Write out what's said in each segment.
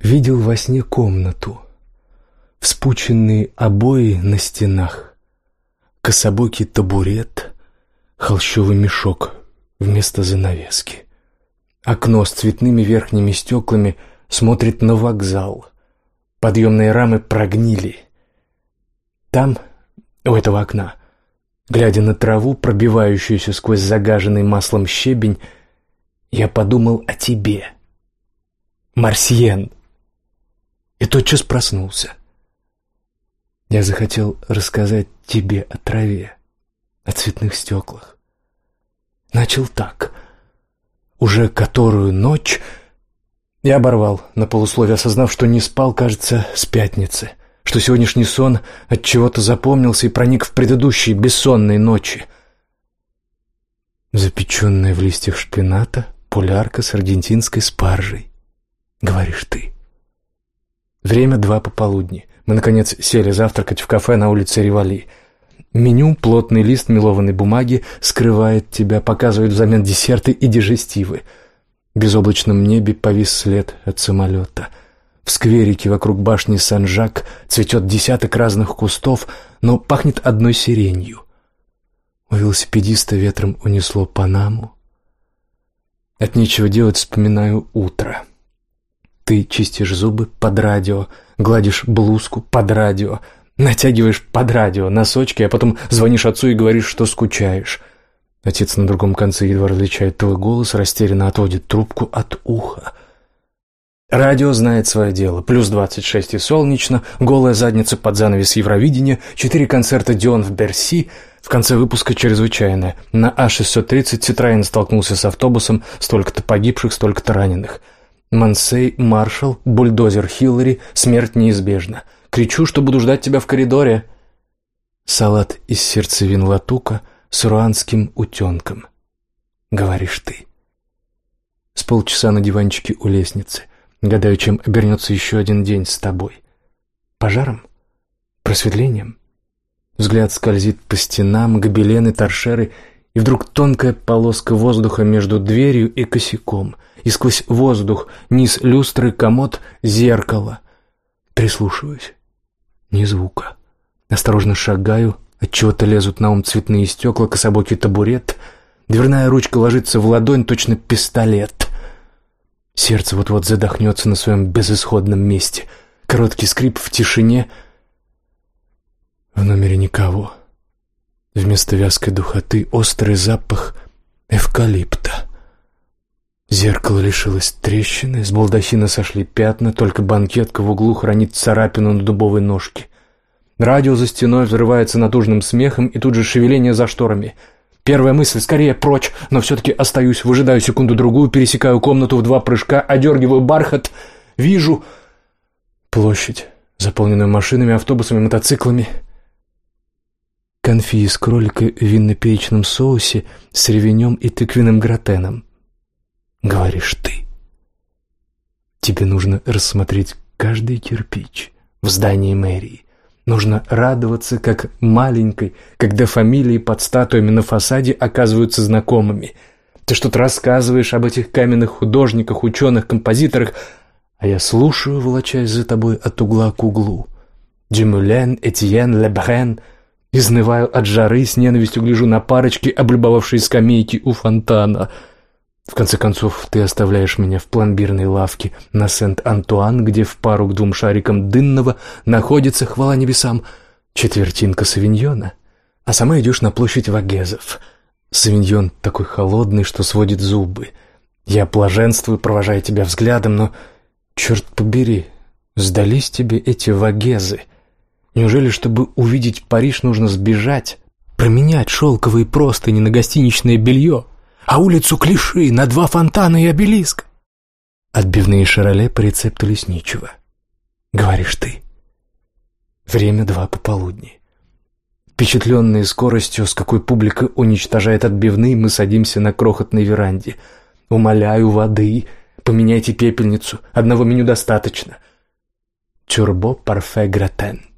Видел во сне комнату, вспученные обои на стенах, кособокий табурет, холщовый мешок вместо занавески. Окно с цветными верхними стеклами смотрит на вокзал. Подъемные рамы прогнили. Там, у этого окна, глядя на траву, пробивающуюся сквозь загаженный маслом щебень, я подумал о тебе. Марсиен. И тотчас проснулся. Я захотел рассказать тебе о траве, о цветных стеклах. Начал так. Уже которую ночь... Я оборвал на полусловие, осознав, что не спал, кажется, с пятницы, что сегодняшний сон от чего-то запомнился и проник в предыдущие бессонные ночи. Запеченная в листьях шпината полярка с аргентинской спаржей, говоришь ты. Время два пополудни. Мы, наконец, сели завтракать в кафе на улице Ривали. Меню, плотный лист мелованной бумаги, скрывает тебя, показывает взамен десерты и дежестивы. В безоблачном небе повис след от самолета. В скверике вокруг башни Сан-Жак цветет десяток разных кустов, но пахнет одной сиренью. У велосипедиста ветром унесло Панаму. От нечего делать вспоминаю утро. Ты чистишь зубы под радио, гладишь блузку под радио, натягиваешь под радио носочки, а потом звонишь отцу и говоришь, что скучаешь. Отец на другом конце едва различает твой голос, растерянно отводит трубку от уха. Радио знает свое дело. Плюс 26 и солнечно, голая задница под занавес Евровидения, четыре концерта Дион в Берси, в конце выпуска чрезвычайное. На А630 Цитраин столкнулся с автобусом, столько-то погибших, столько-то раненых. Мансей, маршал, бульдозер Хиллари, смерть неизбежна. Кричу, что буду ждать тебя в коридоре. Салат из сердцевин латука с руанским утенком. Говоришь ты. С полчаса на диванчике у лестницы. Гадаю, чем обернется еще один день с тобой. Пожаром? Просветлением? Взгляд скользит по стенам, гобелены, торшеры, и вдруг тонкая полоска воздуха между дверью и косяком — и сквозь воздух, низ люстры, комод, зеркало. Прислушиваюсь. Ни звука. Осторожно шагаю, от чего то лезут на ум цветные стекла, кособокий табурет. Дверная ручка ложится в ладонь, точно пистолет. Сердце вот-вот задохнется на своем безысходном месте. Короткий скрип в тишине. В номере никого. Вместо вязкой духоты острый запах эвкалипта. Зеркало лишилось трещины, с балдахина сошли пятна, только банкетка в углу хранит царапину на дубовой ножке. Радио за стеной взрывается натужным смехом и тут же шевеление за шторами. Первая мысль — скорее прочь, но все-таки остаюсь, выжидаю секунду-другую, пересекаю комнату в два прыжка, одергиваю бархат, вижу площадь, заполненную машинами, автобусами, мотоциклами. Конфи из кролика в винно-перечном соусе с ревенем и тыквенным гратеном говоришь ты. Тебе нужно рассмотреть каждый кирпич в здании мэрии. Нужно радоваться как маленькой, когда фамилии под статуями на фасаде оказываются знакомыми. Ты что-то рассказываешь об этих каменных художниках, ученых, композиторах, а я слушаю, волочаясь за тобой от угла к углу. Дюмюлен, Этьен, Лебрен. Изнываю от жары, с ненавистью гляжу на парочки, облюбовавшие скамейки у фонтана — в конце концов, ты оставляешь меня в пломбирной лавке на Сент-Антуан, где в пару к двум шарикам дынного находится, хвала небесам, четвертинка савиньона, а сама идешь на площадь Вагезов. Савиньон такой холодный, что сводит зубы. Я блаженствую, провожая тебя взглядом, но, черт побери, сдались тебе эти Вагезы. Неужели, чтобы увидеть Париж, нужно сбежать, променять шелковые простыни на гостиничное белье?» а улицу Клиши на два фонтана и обелиск. Отбивные шароле по рецепту лесничего. Говоришь ты. Время два пополудни. Впечатленные скоростью, с какой публика уничтожает отбивные, мы садимся на крохотной веранде. Умоляю воды, поменяйте пепельницу, одного меню достаточно. Тюрбо парфе гратен.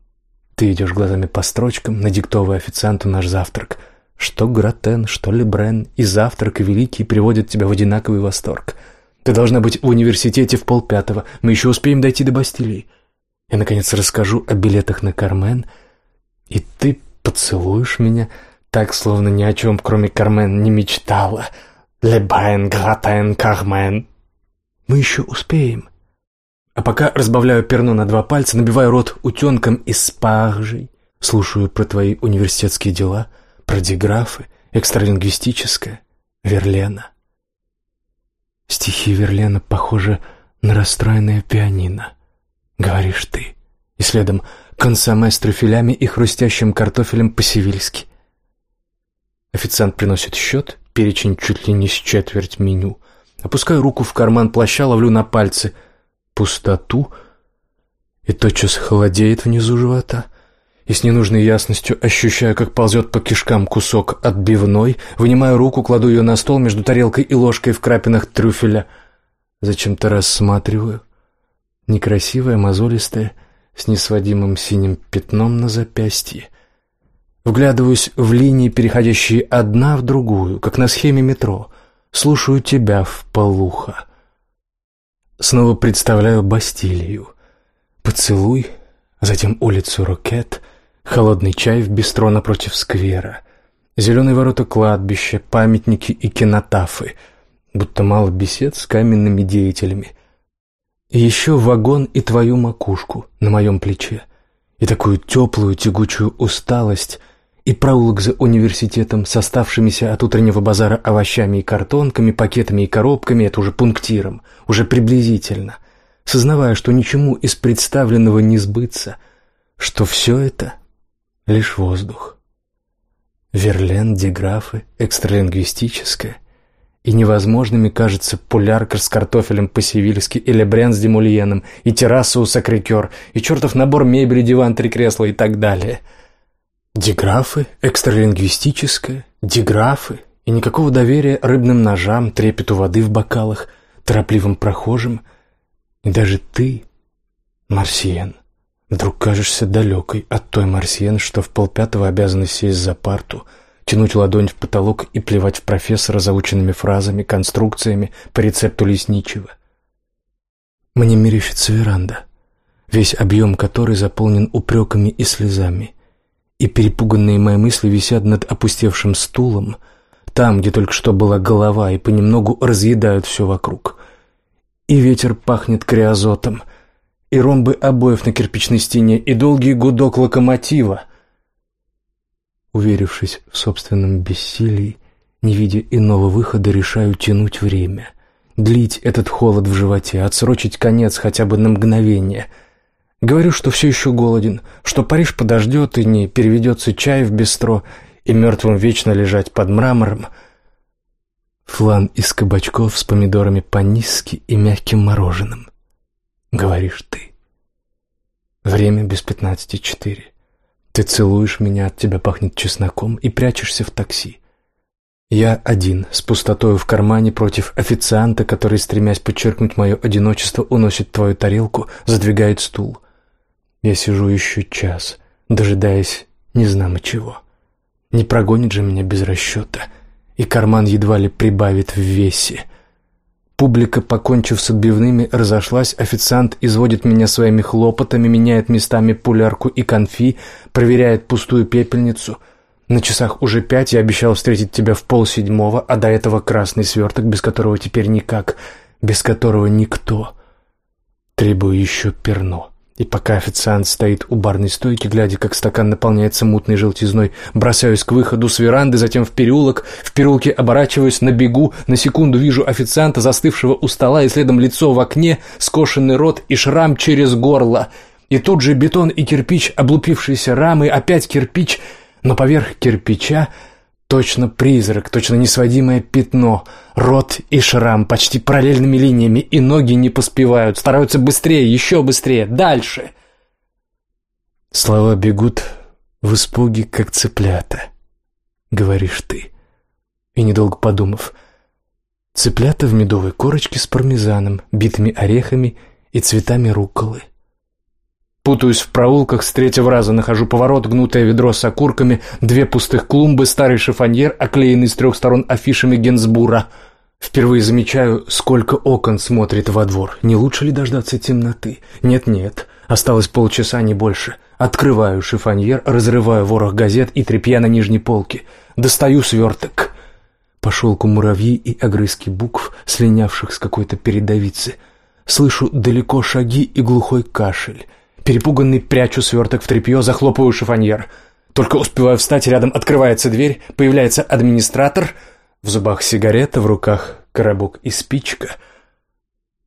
Ты идешь глазами по строчкам, надиктовывая официанту наш завтрак — что Гратен, что Лебрен, и завтрак, и Великий приводят тебя в одинаковый восторг. Ты должна быть в университете в полпятого. Мы еще успеем дойти до Бастилии. Я, наконец, расскажу о билетах на Кармен, и ты поцелуешь меня так, словно ни о чем, кроме Кармен, не мечтала. Лебайн, гратайн, Кармен. Мы еще успеем. А пока разбавляю перно на два пальца, набиваю рот утенком со спаржей, слушаю про твои университетские дела, про диграфы, экстралингвистическое, Верлена. Стихи Верлена похожи на расстроенное пианино, говоришь ты. И следом консоме с трюфелями и хрустящим картофелем по-сивильски. Официант приносит счет, перечень чуть ли не с четверть меню. Опускаю руку в карман плаща, ловлю на пальцы пустоту и тотчас холодеет внизу живота. И с ненужной ясностью ощущаю, как ползет по кишкам кусок отбивной, вынимаю руку, кладу ее на стол между тарелкой и ложкой в крапинах трюфеля. Зачем-то рассматриваю. Некрасивая, мозолистая, с несводимым синим пятном на запястье — Вглядываюсь в линии, переходящие одна в другую, как на схеме метро. Слушаю тебя в полухо. Снова представляю Бастилию. Поцелуй, затем улицу Рокет, холодный чай в бистро напротив сквера, зеленые ворота кладбища, памятники и кинотафы, будто мало бесед с каменными деятелями. И еще вагон и твою макушку на моем плече, и такую теплую тягучую усталость, и проулок за университетом с оставшимися от утреннего базара овощами и картонками, пакетами и коробками, это уже пунктиром, уже приблизительно, сознавая, что ничему из представленного не сбыться, что все это — лишь воздух. Верлен, деграфы, экстралингвистическое, и невозможными кажется пулярка с картофелем по-сивильски или брян с демульеном, и терраса у сакрикер, и чертов набор мебели, диван, три кресла и так далее — Диграфы, экстралингвистическое, диграфы и никакого доверия рыбным ножам, трепету воды в бокалах, торопливым прохожим. И даже ты, Марсиен, вдруг кажешься далекой от той Марсиен, что в полпятого обязана сесть за парту, тянуть ладонь в потолок и плевать в профессора заученными фразами, конструкциями по рецепту лесничего. Мне мерещится веранда, весь объем которой заполнен упреками и слезами — и перепуганные мои мысли висят над опустевшим стулом, там, где только что была голова, и понемногу разъедают все вокруг. И ветер пахнет криозотом, и ромбы обоев на кирпичной стене, и долгий гудок локомотива. Уверившись в собственном бессилии, не видя иного выхода, решаю тянуть время, длить этот холод в животе, отсрочить конец хотя бы на мгновение — Говорю, что все еще голоден, что Париж подождет и не переведется чай в бистро, и мертвым вечно лежать под мрамором. Флан из кабачков с помидорами по-низки и мягким мороженым. Говоришь ты. Время без пятнадцати четыре. Ты целуешь меня, от тебя пахнет чесноком и прячешься в такси. Я один, с пустотою в кармане против официанта, который, стремясь подчеркнуть мое одиночество, уносит твою тарелку, задвигает стул — я сижу еще час, дожидаясь незнамо чего. Не прогонит же меня без расчета, и карман едва ли прибавит в весе. Публика, покончив с отбивными, разошлась, официант изводит меня своими хлопотами, меняет местами пулярку и конфи, проверяет пустую пепельницу. На часах уже пять, я обещал встретить тебя в полседьмого, а до этого красный сверток, без которого теперь никак, без которого никто. Требую еще перно. И пока официант стоит у барной стойки, глядя, как стакан наполняется мутной желтизной, бросаюсь к выходу с веранды, затем в переулок. В переулке оборачиваюсь на бегу, на секунду вижу официанта, застывшего у стола, и следом лицо в окне, скошенный рот и шрам через горло. И тут же бетон и кирпич, облупившиеся рамы, опять кирпич, но поверх кирпича Точно призрак, точно несводимое пятно, рот и шрам почти параллельными линиями, и ноги не поспевают, стараются быстрее, еще быстрее, дальше. Слова бегут в испуге, как цыплята, говоришь ты. И недолго подумав, цыплята в медовой корочке с пармезаном, битыми орехами и цветами рукколы. Путаюсь в проулках, с третьего раза нахожу поворот, гнутое ведро с окурками, две пустых клумбы, старый шифоньер, оклеенный с трех сторон афишами Генсбура. Впервые замечаю, сколько окон смотрит во двор. Не лучше ли дождаться темноты? Нет-нет, осталось полчаса, не больше. Открываю шифоньер, разрываю ворох газет и тряпья на нижней полке. Достаю сверток. По шелку муравьи и огрызки букв, слинявших с какой-то передовицы. Слышу далеко шаги и глухой кашель. Перепуганный прячу сверток в тряпье, захлопываю шифоньер. Только успеваю встать, рядом открывается дверь, появляется администратор — в зубах сигарета, в руках коробок и спичка.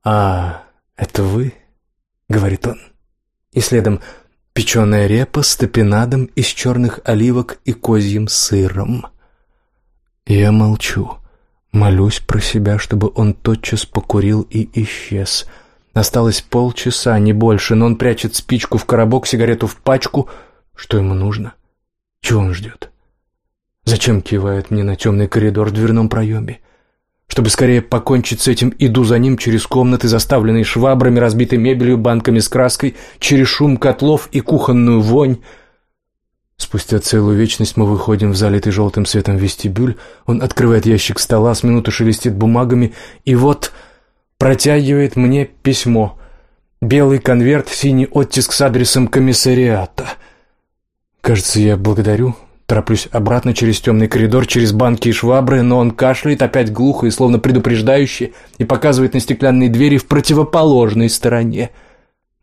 «А, это вы?» — говорит он. И следом печеная репа с топинадом из черных оливок и козьим сыром. Я молчу, молюсь про себя, чтобы он тотчас покурил и исчез. Осталось полчаса, не больше, но он прячет спичку в коробок, сигарету в пачку. Что ему нужно? Чего он ждет? Зачем кивает мне на темный коридор в дверном проеме? Чтобы скорее покончить с этим, иду за ним через комнаты, заставленные швабрами, разбитой мебелью, банками с краской, через шум котлов и кухонную вонь. Спустя целую вечность мы выходим в залитый желтым светом вестибюль. Он открывает ящик стола, с минуты шелестит бумагами, и вот протягивает мне письмо. Белый конверт, синий оттиск с адресом комиссариата. Кажется, я благодарю Тороплюсь обратно через темный коридор, через банки и швабры, но он кашляет опять глухо и словно предупреждающе и показывает на стеклянные двери в противоположной стороне.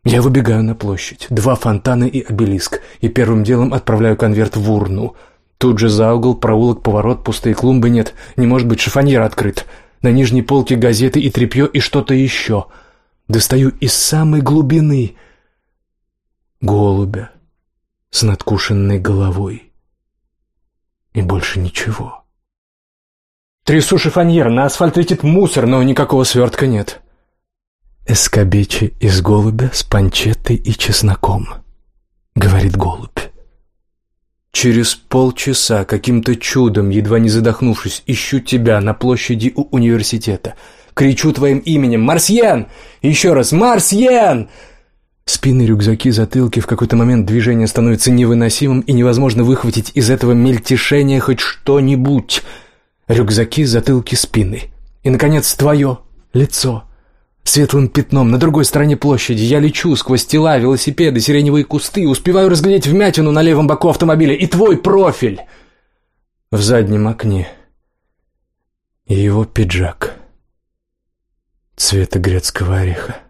Я выбегаю на площадь. Два фонтана и обелиск. И первым делом отправляю конверт в урну. Тут же за угол, проулок, поворот, пустые клумбы нет. Не может быть, шифоньер открыт. На нижней полке газеты и тряпье, и что-то еще. Достаю из самой глубины голубя с надкушенной головой и больше ничего. Трясу шифоньер, на асфальт летит мусор, но никакого свертка нет. «Эскобечи из голубя с панчеттой и чесноком», — говорит голубь. Через полчаса, каким-то чудом, едва не задохнувшись, ищу тебя на площади у университета. Кричу твоим именем «Марсьен!» Еще раз «Марсьен!» Спины, рюкзаки, затылки, в какой-то момент движение становится невыносимым и невозможно выхватить из этого мельтешения хоть что-нибудь. Рюкзаки, затылки, спины. И, наконец, твое лицо. Светлым пятном на другой стороне площади я лечу сквозь тела, велосипеды, сиреневые кусты, успеваю разглядеть вмятину на левом боку автомобиля и твой профиль в заднем окне. И его пиджак цвета грецкого ореха.